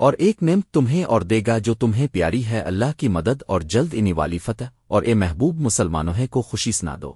اور ایک نعمت تمہیں اور دے گا جو تمہیں پیاری ہے اللہ کی مدد اور جلد انی والی فتح اور اے محبوب مسلمانوں کو خوشی سنا دو۔